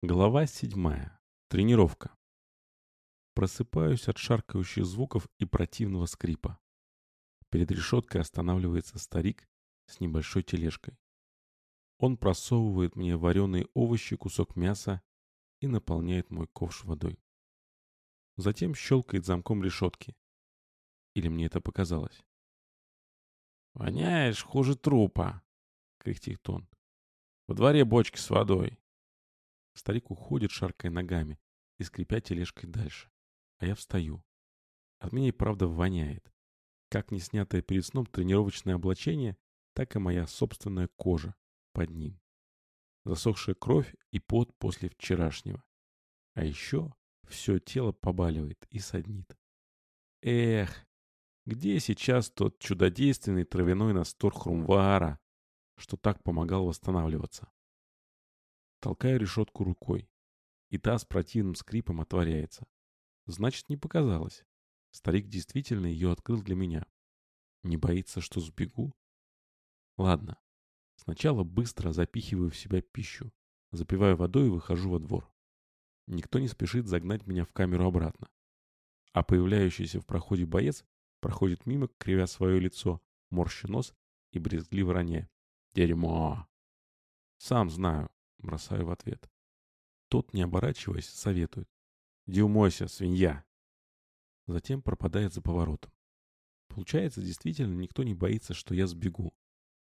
Глава седьмая. Тренировка. Просыпаюсь от шаркающих звуков и противного скрипа. Перед решеткой останавливается старик с небольшой тележкой. Он просовывает мне вареные овощи, кусок мяса и наполняет мой ковш водой. Затем щелкает замком решетки. Или мне это показалось? «Воняешь хуже трупа!» — кряхтит он. «Во дворе бочки с водой. Старик уходит, шаркая ногами и скрипя тележкой дальше. А я встаю. От меня и правда воняет. Как не снятое перед сном тренировочное облачение, так и моя собственная кожа под ним. Засохшая кровь и пот после вчерашнего. А еще все тело побаливает и саднит. Эх, где сейчас тот чудодейственный травяной настор хрумвара, что так помогал восстанавливаться? Толкаю решетку рукой. И та с противным скрипом отворяется. Значит, не показалось. Старик действительно ее открыл для меня. Не боится, что сбегу? Ладно. Сначала быстро запихиваю в себя пищу. Запиваю водой и выхожу во двор. Никто не спешит загнать меня в камеру обратно. А появляющийся в проходе боец проходит мимо, кривя свое лицо, морща нос и брезгливо роняя. «Дерьмо!» Сам знаю, Бросаю в ответ. Тот, не оборачиваясь, советует. «Иди умойся, свинья!» Затем пропадает за поворотом. Получается, действительно, никто не боится, что я сбегу.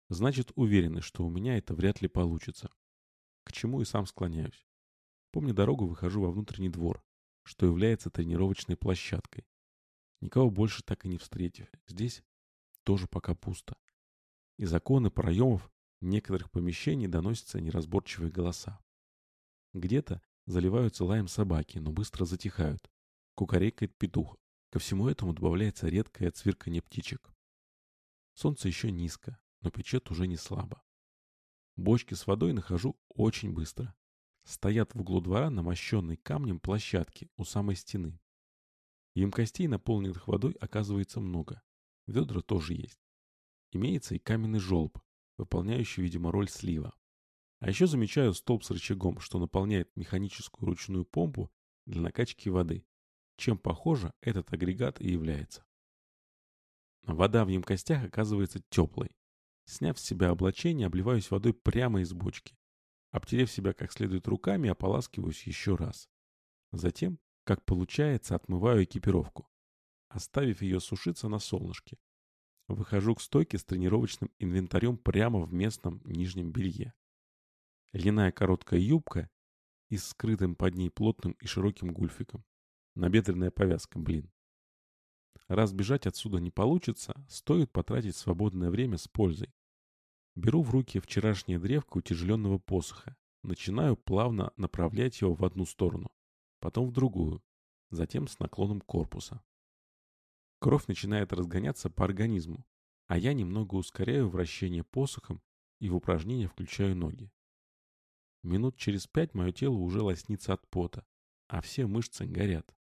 Значит, уверены, что у меня это вряд ли получится. К чему и сам склоняюсь. Помню дорогу, выхожу во внутренний двор, что является тренировочной площадкой. Никого больше так и не встретив. Здесь тоже пока пусто. Из окон и проемов некоторых помещений доносятся неразборчивые голоса. Где-то заливаются лаем собаки, но быстро затихают. Кукарекает петух. Ко всему этому добавляется редкое цвирканье птичек. Солнце еще низко, но печет уже не слабо. Бочки с водой нахожу очень быстро. Стоят в углу двора на мощенной камнем площадке у самой стены. Емкостей, наполненных водой, оказывается много. Ведра тоже есть. Имеется и каменный желоб, выполняющий, видимо, роль слива. А еще замечаю столб с рычагом, что наполняет механическую ручную помпу для накачки воды, чем, похоже, этот агрегат и является. Вода в емкостях оказывается теплой. Сняв с себя облачение, обливаюсь водой прямо из бочки. Обтерев себя как следует руками, ополаскиваюсь еще раз. Затем, как получается, отмываю экипировку, оставив ее сушиться на солнышке, Выхожу к стойке с тренировочным инвентарем прямо в местном нижнем белье. Льняная короткая юбка и скрытым под ней плотным и широким гульфиком. Набедренная повязка, блин. Раз бежать отсюда не получится, стоит потратить свободное время с пользой. Беру в руки вчерашнее древко утяжеленного посоха. Начинаю плавно направлять его в одну сторону, потом в другую, затем с наклоном корпуса. Кровь начинает разгоняться по организму, а я немного ускоряю вращение посохом и в упражнения включаю ноги. Минут через пять мое тело уже лоснится от пота, а все мышцы горят.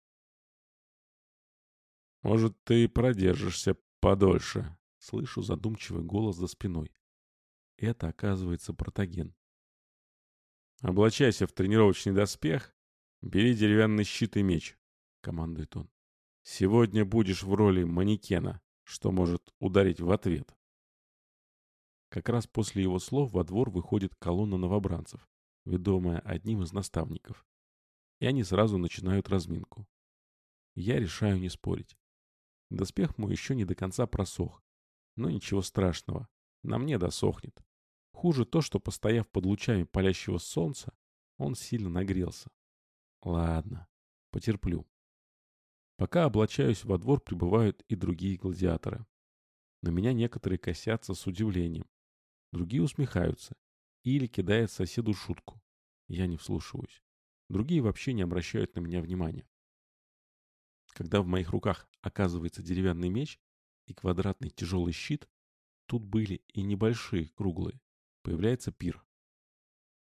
«Может, ты продержишься подольше?» Слышу задумчивый голос за спиной. Это, оказывается, протоген. «Облачайся в тренировочный доспех, бери деревянный щит и меч», — командует он. Сегодня будешь в роли манекена, что может ударить в ответ. Как раз после его слов во двор выходит колонна новобранцев, ведомая одним из наставников. И они сразу начинают разминку. Я решаю не спорить. Доспех мой еще не до конца просох. Но ничего страшного. На мне досохнет. Хуже то, что, постояв под лучами палящего солнца, он сильно нагрелся. Ладно, потерплю. Пока облачаюсь во двор, прибывают и другие гладиаторы. На меня некоторые косятся с удивлением. Другие усмехаются. Или кидают соседу шутку. Я не вслушиваюсь. Другие вообще не обращают на меня внимания. Когда в моих руках оказывается деревянный меч и квадратный тяжелый щит, тут были и небольшие, круглые. Появляется пир.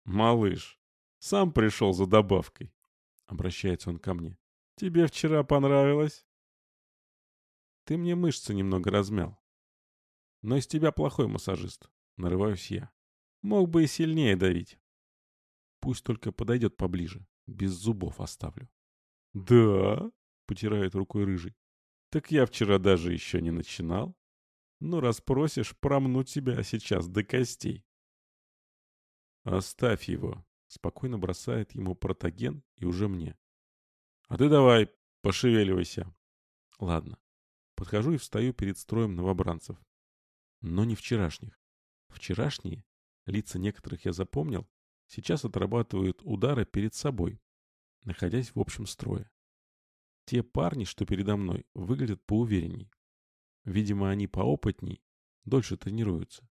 «Малыш, сам пришел за добавкой», — обращается он ко мне. Тебе вчера понравилось? Ты мне мышцы немного размял. Но из тебя плохой массажист. Нарываюсь я. Мог бы и сильнее давить. Пусть только подойдет поближе. Без зубов оставлю. «Да?» — потирает рукой рыжий. «Так я вчера даже еще не начинал. Ну, раз просишь, промну тебя сейчас до костей». «Оставь его», — спокойно бросает ему протоген и уже мне. «А ты давай, пошевеливайся». Ладно. Подхожу и встаю перед строем новобранцев. Но не вчерашних. Вчерашние, лица некоторых я запомнил, сейчас отрабатывают удары перед собой, находясь в общем строе. Те парни, что передо мной, выглядят поуверенней. Видимо, они поопытней, дольше тренируются.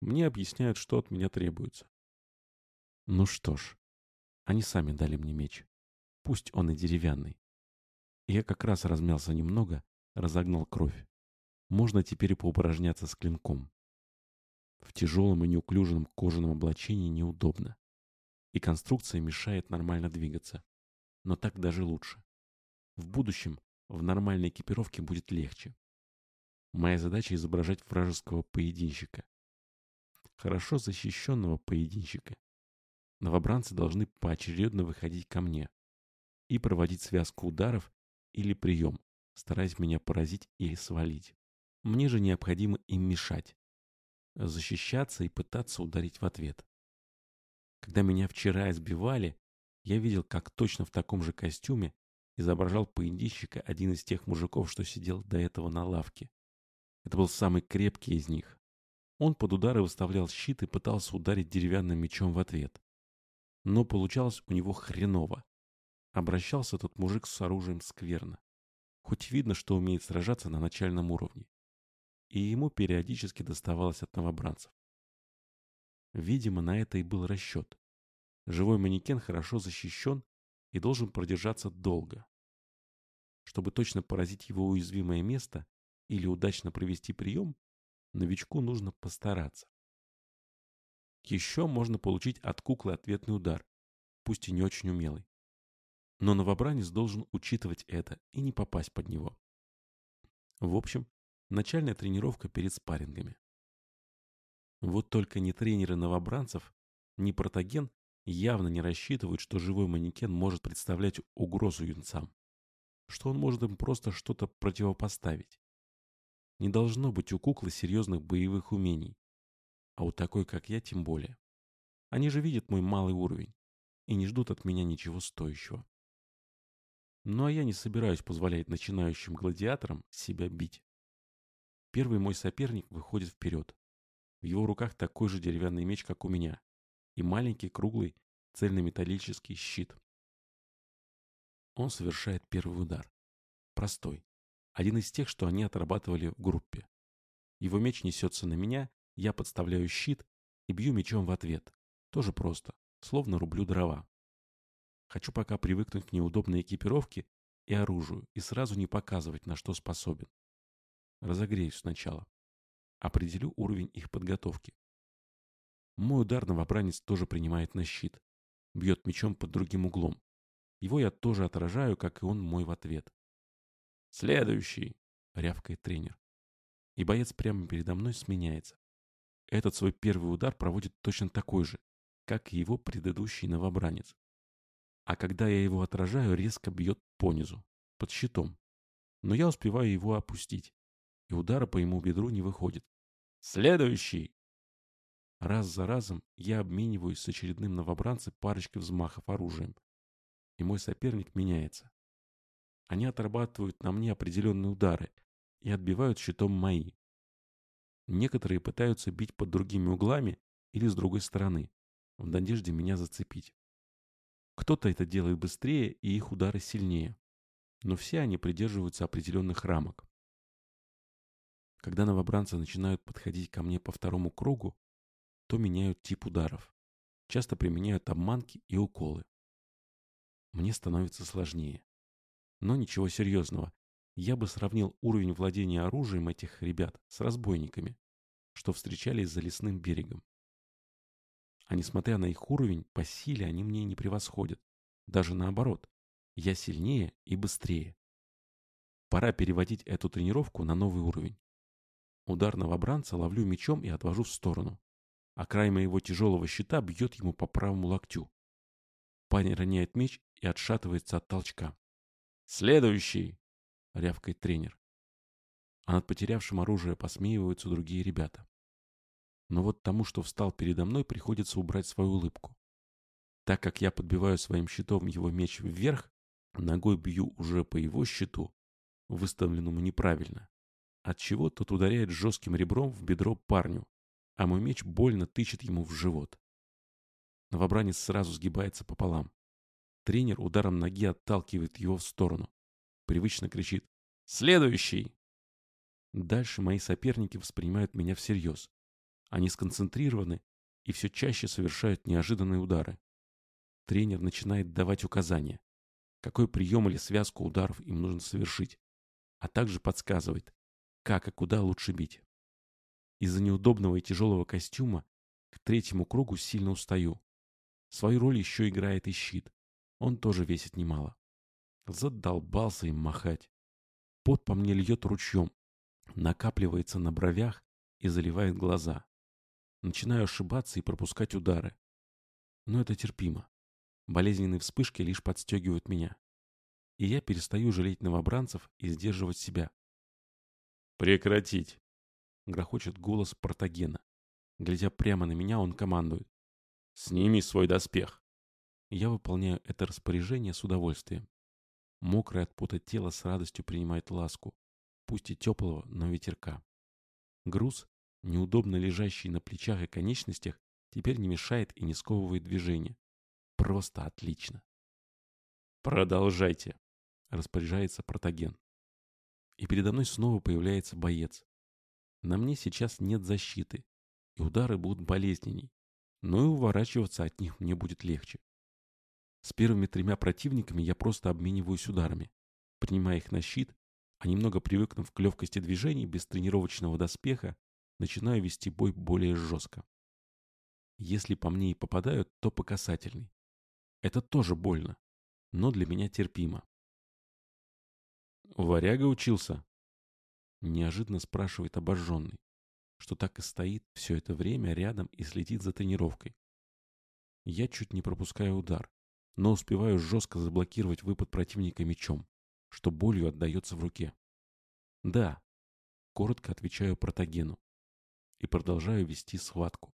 Мне объясняют, что от меня требуется. Ну что ж, они сами дали мне меч. Пусть он и деревянный. Я как раз размялся немного, разогнал кровь. Можно теперь и поупражняться с клинком. В тяжелом и неуклюжем кожаном облачении неудобно. И конструкция мешает нормально двигаться. Но так даже лучше. В будущем в нормальной экипировке будет легче. Моя задача изображать вражеского поединщика. Хорошо защищенного поединщика. Новобранцы должны поочередно выходить ко мне и проводить связку ударов или прием, стараясь меня поразить или свалить. Мне же необходимо им мешать, защищаться и пытаться ударить в ответ. Когда меня вчера избивали, я видел, как точно в таком же костюме изображал поединщика один из тех мужиков, что сидел до этого на лавке. Это был самый крепкий из них. Он под удары выставлял щит и пытался ударить деревянным мечом в ответ. Но получалось у него хреново. Обращался тот мужик с оружием скверно. Хоть видно, что умеет сражаться на начальном уровне. И ему периодически доставалось от новобранцев. Видимо, на это и был расчет. Живой манекен хорошо защищен и должен продержаться долго. Чтобы точно поразить его уязвимое место или удачно провести прием, новичку нужно постараться. Еще можно получить от куклы ответный удар, пусть и не очень умелый. Но новобранец должен учитывать это и не попасть под него. В общем, начальная тренировка перед спаррингами. Вот только ни тренеры новобранцев, ни протоген явно не рассчитывают, что живой манекен может представлять угрозу юнцам, что он может им просто что-то противопоставить. Не должно быть у куклы серьезных боевых умений, а у такой, как я, тем более. Они же видят мой малый уровень и не ждут от меня ничего стоящего. Ну а я не собираюсь позволять начинающим гладиаторам себя бить. Первый мой соперник выходит вперед. В его руках такой же деревянный меч, как у меня, и маленький круглый цельнометаллический щит. Он совершает первый удар. Простой. Один из тех, что они отрабатывали в группе. Его меч несется на меня, я подставляю щит и бью мечом в ответ. Тоже просто, словно рублю дрова. Хочу пока привыкнуть к неудобной экипировке и оружию и сразу не показывать, на что способен. Разогреюсь сначала. Определю уровень их подготовки. Мой удар новобранец тоже принимает на щит. Бьет мечом под другим углом. Его я тоже отражаю, как и он мой в ответ. «Следующий!» — рявкает тренер. И боец прямо передо мной сменяется. Этот свой первый удар проводит точно такой же, как и его предыдущий новобранец. А когда я его отражаю, резко бьет понизу, под щитом. Но я успеваю его опустить, и удара по ему бедру не выходит. «Следующий!» Раз за разом я обмениваюсь с очередным новобранцем парочкой взмахов оружием, и мой соперник меняется. Они отрабатывают на мне определенные удары и отбивают щитом мои. Некоторые пытаются бить под другими углами или с другой стороны, в надежде меня зацепить. Кто-то это делает быстрее и их удары сильнее, но все они придерживаются определенных рамок. Когда новобранцы начинают подходить ко мне по второму кругу, то меняют тип ударов. Часто применяют обманки и уколы. Мне становится сложнее. Но ничего серьезного. Я бы сравнил уровень владения оружием этих ребят с разбойниками, что встречались за лесным берегом. А несмотря на их уровень, по силе они мне не превосходят. Даже наоборот. Я сильнее и быстрее. Пора переводить эту тренировку на новый уровень. Удар новобранца ловлю мечом и отвожу в сторону а край моего тяжелого щита бьет ему по правому локтю. Парень роняет меч и отшатывается от толчка. «Следующий!» — рявкает тренер. А над потерявшим оружие посмеиваются другие ребята. Но вот тому, что встал передо мной, приходится убрать свою улыбку. Так как я подбиваю своим щитом его меч вверх, ногой бью уже по его щиту, выставленному неправильно, отчего тот ударяет жестким ребром в бедро парню, а мой меч больно тычет ему в живот. Новобранец сразу сгибается пополам. Тренер ударом ноги отталкивает его в сторону. Привычно кричит «Следующий!». Дальше мои соперники воспринимают меня всерьез. Они сконцентрированы и все чаще совершают неожиданные удары. Тренер начинает давать указания, какой прием или связку ударов им нужно совершить, а также подсказывает, как и куда лучше бить. Из-за неудобного и тяжелого костюма к третьему кругу сильно устаю. Свою роль еще играет и щит. Он тоже весит немало. Задолбался им махать. Пот по мне льет ручьем, накапливается на бровях и заливает глаза. Начинаю ошибаться и пропускать удары. Но это терпимо. Болезненные вспышки лишь подстегивают меня. И я перестаю жалеть новобранцев и сдерживать себя. «Прекратить!» — грохочет голос Протагена. Глядя прямо на меня, он командует. «Сними свой доспех!» Я выполняю это распоряжение с удовольствием. Мокрое от пота тело с радостью принимает ласку, пусть и теплого, но ветерка. Груз, неудобно лежащий на плечах и конечностях, теперь не мешает и не сковывает движение. Просто отлично. «Продолжайте», — распоряжается протоген. И передо мной снова появляется боец. На мне сейчас нет защиты, и удары будут болезненней, но и уворачиваться от них мне будет легче. С первыми тремя противниками я просто обмениваюсь ударами, принимая их на щит, а немного привыкнув к легкости движений без тренировочного доспеха, начинаю вести бой более жестко. Если по мне и попадают, то по касательной. Это тоже больно, но для меня терпимо. «Варяга учился?» Неожиданно спрашивает обожженный, что так и стоит все это время рядом и следит за тренировкой. Я чуть не пропускаю удар, но успеваю жестко заблокировать выпад противника мечом, что болью отдается в руке. «Да», — коротко отвечаю протагену и продолжаю вести схватку.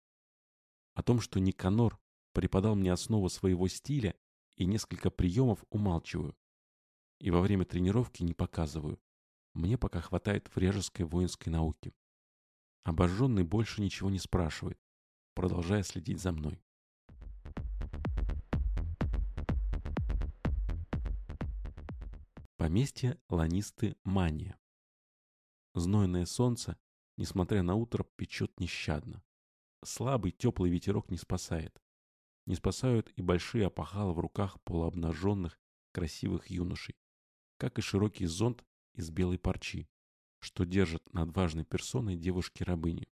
О том, что Никанор преподал мне основу своего стиля и несколько приемов умалчиваю. И во время тренировки не показываю. Мне пока хватает врежеской воинской науки. Обожженный больше ничего не спрашивает, продолжая следить за мной. Поместье Ланисты Мания. Знойное солнце, несмотря на утро, печет нещадно. Слабый теплый ветерок не спасает. Не спасают и большие опахалы в руках полуобнаженных красивых юношей, как и широкий зонт из белой парчи, что держит над важной персоной девушки-рабыни.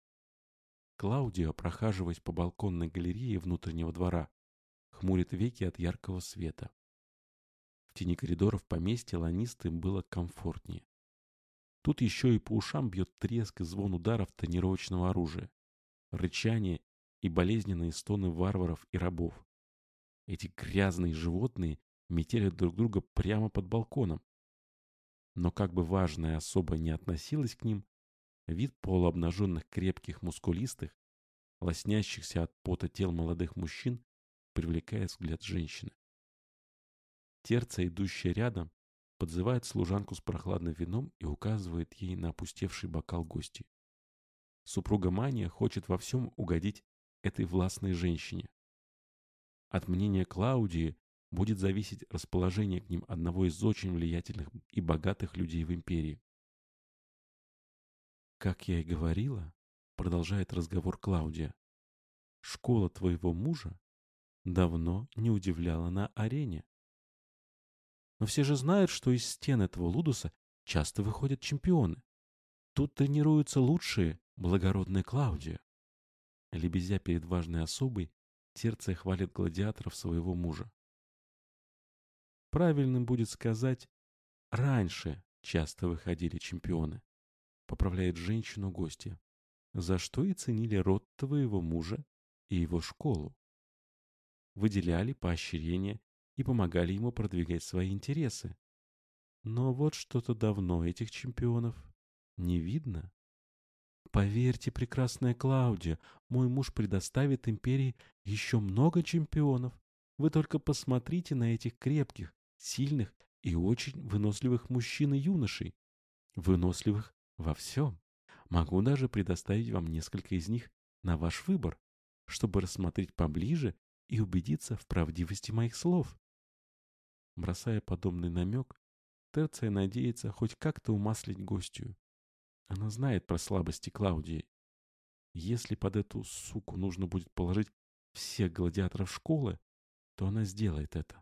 Клаудио, прохаживаясь по балконной галерее внутреннего двора, хмурит веки от яркого света. В тени коридоров поместья Ланисты было комфортнее. Тут еще и по ушам бьет треск и звон ударов тренировочного оружия, рычание и болезненные стоны варваров и рабов. Эти грязные животные метелят друг друга прямо под балконом. Но как бы важная особа не относилась к ним, вид полуобнаженных крепких мускулистых, лоснящихся от пота тел молодых мужчин, привлекает взгляд женщины. Терца, идущая рядом, подзывает служанку с прохладным вином и указывает ей на опустевший бокал гости. Супруга Мания хочет во всем угодить этой властной женщине. От мнения Клаудии будет зависеть расположение к ним одного из очень влиятельных и богатых людей в империи. «Как я и говорила», — продолжает разговор Клаудия, «школа твоего мужа давно не удивляла на арене. Но все же знают, что из стен этого лудуса часто выходят чемпионы. Тут тренируются лучшие, благородные Клаудия. Лебезя перед важной особой, Терция хвалит гладиаторов своего мужа. Правильным будет сказать, раньше часто выходили чемпионы, поправляет женщину гостья, за что и ценили род твоего мужа и его школу. выделяли поощрения и помогали ему продвигать свои интересы. Но вот что-то давно этих чемпионов не видно. Поверьте, прекрасная Клаудия, мой муж предоставит империи еще много чемпионов. Вы только посмотрите на этих крепких, сильных и очень выносливых мужчин и юношей. Выносливых во всем. Могу даже предоставить вам несколько из них на ваш выбор, чтобы рассмотреть поближе и убедиться в правдивости моих слов. Бросая подобный намек, Терция надеется хоть как-то умаслить гостью. Она знает про слабости Клаудии. Если под эту суку нужно будет положить всех гладиаторов школы, то она сделает это.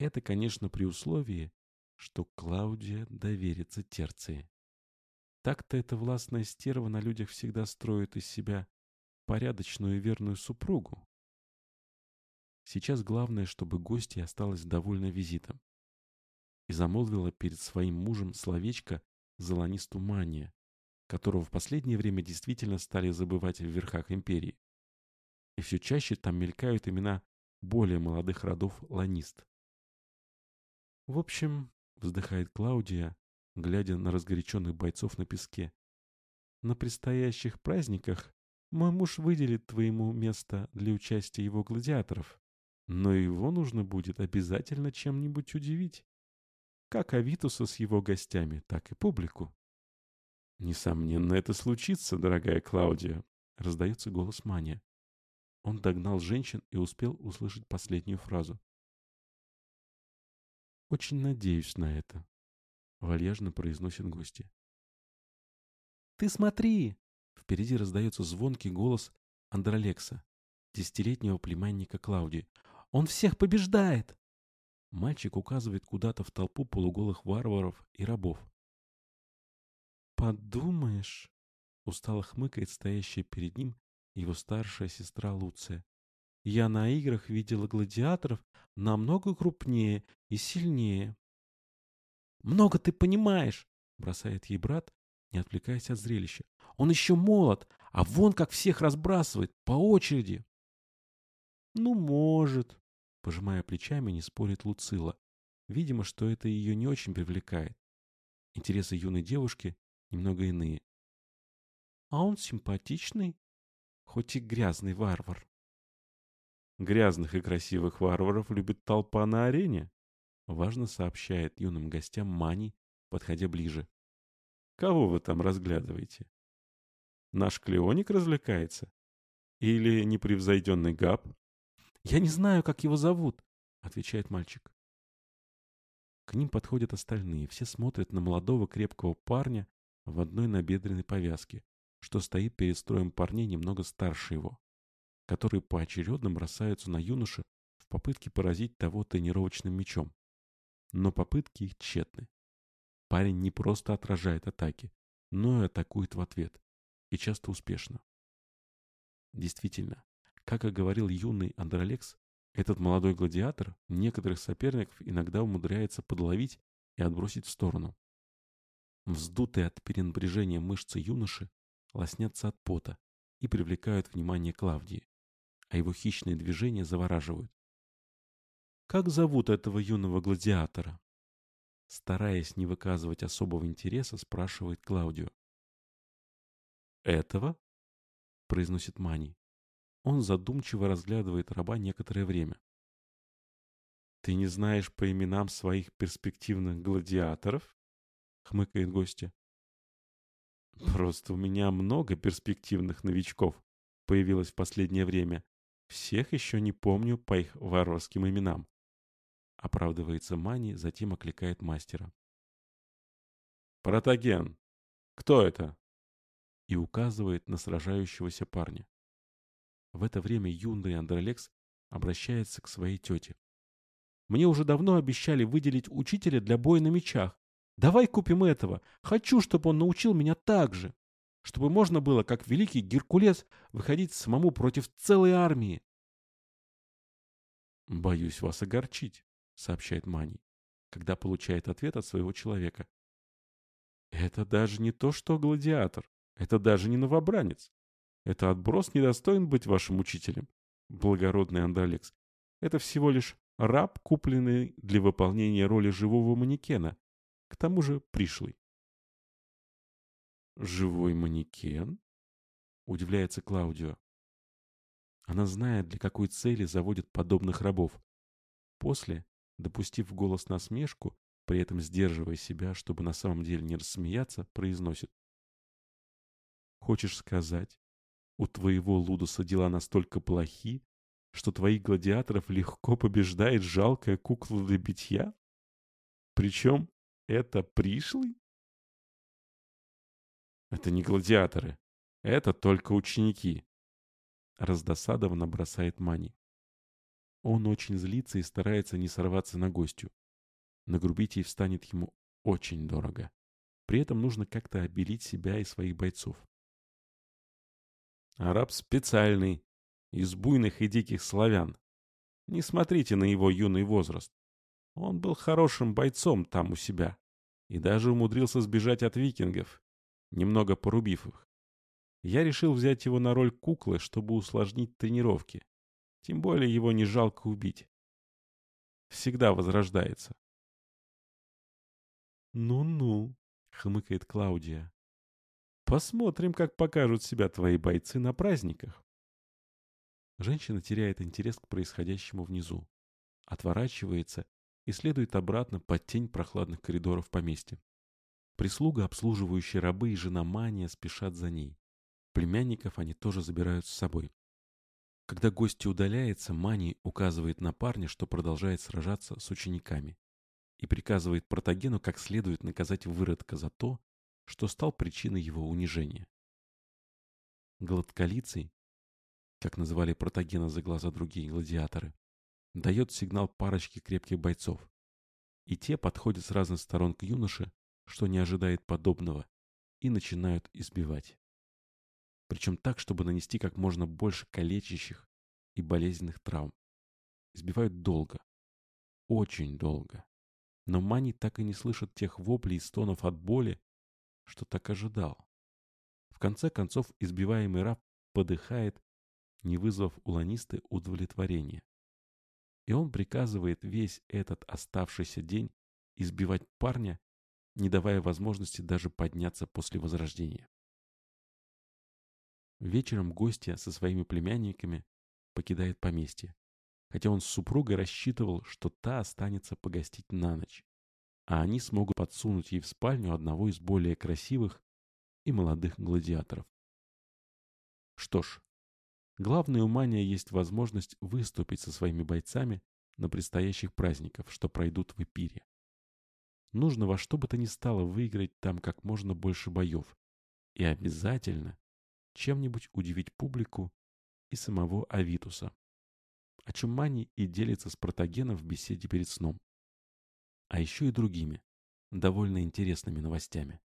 Это, конечно, при условии, что Клаудия доверится Терции. Так-то эта властная стерва на людях всегда строит из себя порядочную и верную супругу. Сейчас главное, чтобы гостья осталась довольна визитом и замолвила перед своим мужем словечко Золонисту Мания, которого в последнее время действительно стали забывать в верхах империи. И все чаще там мелькают имена более молодых родов ланист. В общем, вздыхает Клаудия, глядя на разгоряченных бойцов на песке. На предстоящих праздниках мой муж выделит твоему место для участия его гладиаторов, но его нужно будет обязательно чем-нибудь удивить. Как Авитуса с его гостями, так и публику. «Несомненно, это случится, дорогая Клаудия», — раздается голос Мания. Он догнал женщин и успел услышать последнюю фразу. «Очень надеюсь на это», Вальяжно произносит гости. «Ты смотри!» Впереди раздается звонкий голос Андролекса, десятилетнего племянника Клауди. «Он всех побеждает!» Мальчик указывает куда-то в толпу полуголых варваров и рабов. «Подумаешь!» — устало хмыкает стоящая перед ним его старшая сестра Луция. «Я на играх видела гладиаторов намного крупнее и сильнее. «Много ты понимаешь!» — бросает ей брат, не отвлекаясь от зрелища. «Он еще молод, а вон как всех разбрасывает, по очереди!» «Ну, может!» — пожимая плечами, не спорит Луцила. Видимо, что это ее не очень привлекает. Интересы юной девушки немного иные. «А он симпатичный, хоть и грязный варвар». Грязных и красивых варваров любит толпа на арене, Важно сообщает юным гостям Мани, подходя ближе. Кого вы там разглядываете? Наш Клеоник развлекается? Или непревзойденный Габ? Я не знаю, как его зовут, отвечает мальчик. К ним подходят остальные. Все смотрят на молодого крепкого парня в одной набедренной повязке, что стоит перед строем парней немного старше его, которые поочередно бросаются на юношу в попытке поразить того тренировочным мечом. Но попытки их тщетны. Парень не просто отражает атаки, но и атакует в ответ. И часто успешно. Действительно, как и говорил юный Андролекс, этот молодой гладиатор некоторых соперников иногда умудряется подловить и отбросить в сторону. Вздутые от перенапряжения мышцы юноши лоснятся от пота и привлекают внимание Клавдии, а его хищные движения завораживают. Как зовут этого юного гладиатора? Стараясь не выказывать особого интереса, спрашивает Клаудио. «Этого?» — произносит Мани. Он задумчиво разглядывает раба некоторое время. «Ты не знаешь по именам своих перспективных гладиаторов?» — хмыкает гостья. «Просто у меня много перспективных новичков появилось в последнее время. Всех еще не помню по их варварским именам. Оправдывается Мани, затем окликает мастера. «Протаген! Кто это?» И указывает на сражающегося парня. В это время юный Андролекс обращается к своей тете. «Мне уже давно обещали выделить учителя для боя на мечах. Давай купим этого. Хочу, чтобы он научил меня так же. Чтобы можно было, как великий Геркулес, выходить самому против целой армии». «Боюсь вас огорчить», сообщает Мани, когда получает ответ от своего человека. Это даже не то, что гладиатор. Это даже не новобранец. Это отброс недостоин быть вашим учителем, благородный Андалекс. Это всего лишь раб, купленный для выполнения роли живого манекена, к тому же пришлый. «Живой манекен?» — удивляется Клаудио. Она знает, для какой цели заводят подобных рабов. После, допустив голос насмешку, при этом сдерживая себя, чтобы на самом деле не рассмеяться, произносит. «Хочешь сказать, у твоего Лудуса дела настолько плохи, что твоих гладиаторов легко побеждает жалкая кукла для битья? Причем это пришлый?» «Это не гладиаторы. Это только ученики», — раздосадованно бросает Мани. Он очень злится и старается не сорваться на гостю. Нагрубить ей встанет ему очень дорого. При этом нужно как-то обелить себя и своих бойцов. Араб специальный, из буйных и диких славян. Не смотрите на его юный возраст. Он был хорошим бойцом там у себя и даже умудрился сбежать от викингов, немного порубив их. Я решил взять его на роль куклы, чтобы усложнить тренировки. Тем более его не жалко убить. Всегда возрождается. «Ну-ну», — хмыкает Клаудия. «Посмотрим, как покажут себя твои бойцы на праздниках». Женщина теряет интерес к происходящему внизу, отворачивается и следует обратно под тень прохладных коридоров поместья. Прислуга, обслуживающие рабы и жена Мания спешат за ней. Племянников они тоже забирают с собой. Когда гости удаляется, Мани указывает на парня, что продолжает сражаться с учениками, и приказывает Протагену как следует наказать выродка за то, что стал причиной его унижения. Гладколицый, как называли Протагена за глаза другие гладиаторы, дает сигнал парочке крепких бойцов, и те подходят с разных сторон к юноше, что не ожидает подобного, и начинают избивать причем так, чтобы нанести как можно больше калечащих и болезненных травм. Избивают долго, очень долго. Но Мани так и не слышит тех воплей и стонов от боли, что так ожидал. В конце концов, избиваемый раб подыхает, не вызвав у ланисты удовлетворения. И он приказывает весь этот оставшийся день избивать парня, не давая возможности даже подняться после возрождения. Вечером гостья со своими племянниками покидает поместье, хотя он с супругой рассчитывал, что та останется погостить на ночь, а они смогут подсунуть ей в спальню одного из более красивых и молодых гладиаторов. Что ж, главное у Мания есть возможность выступить со своими бойцами на предстоящих праздниках, что пройдут в Эпире. Нужно во что бы то ни стало выиграть там как можно больше боев. И обязательно чем-нибудь удивить публику и самого Авитуса, о чем Мани и делится с Протагеном в беседе перед сном. А еще и другими, довольно интересными новостями.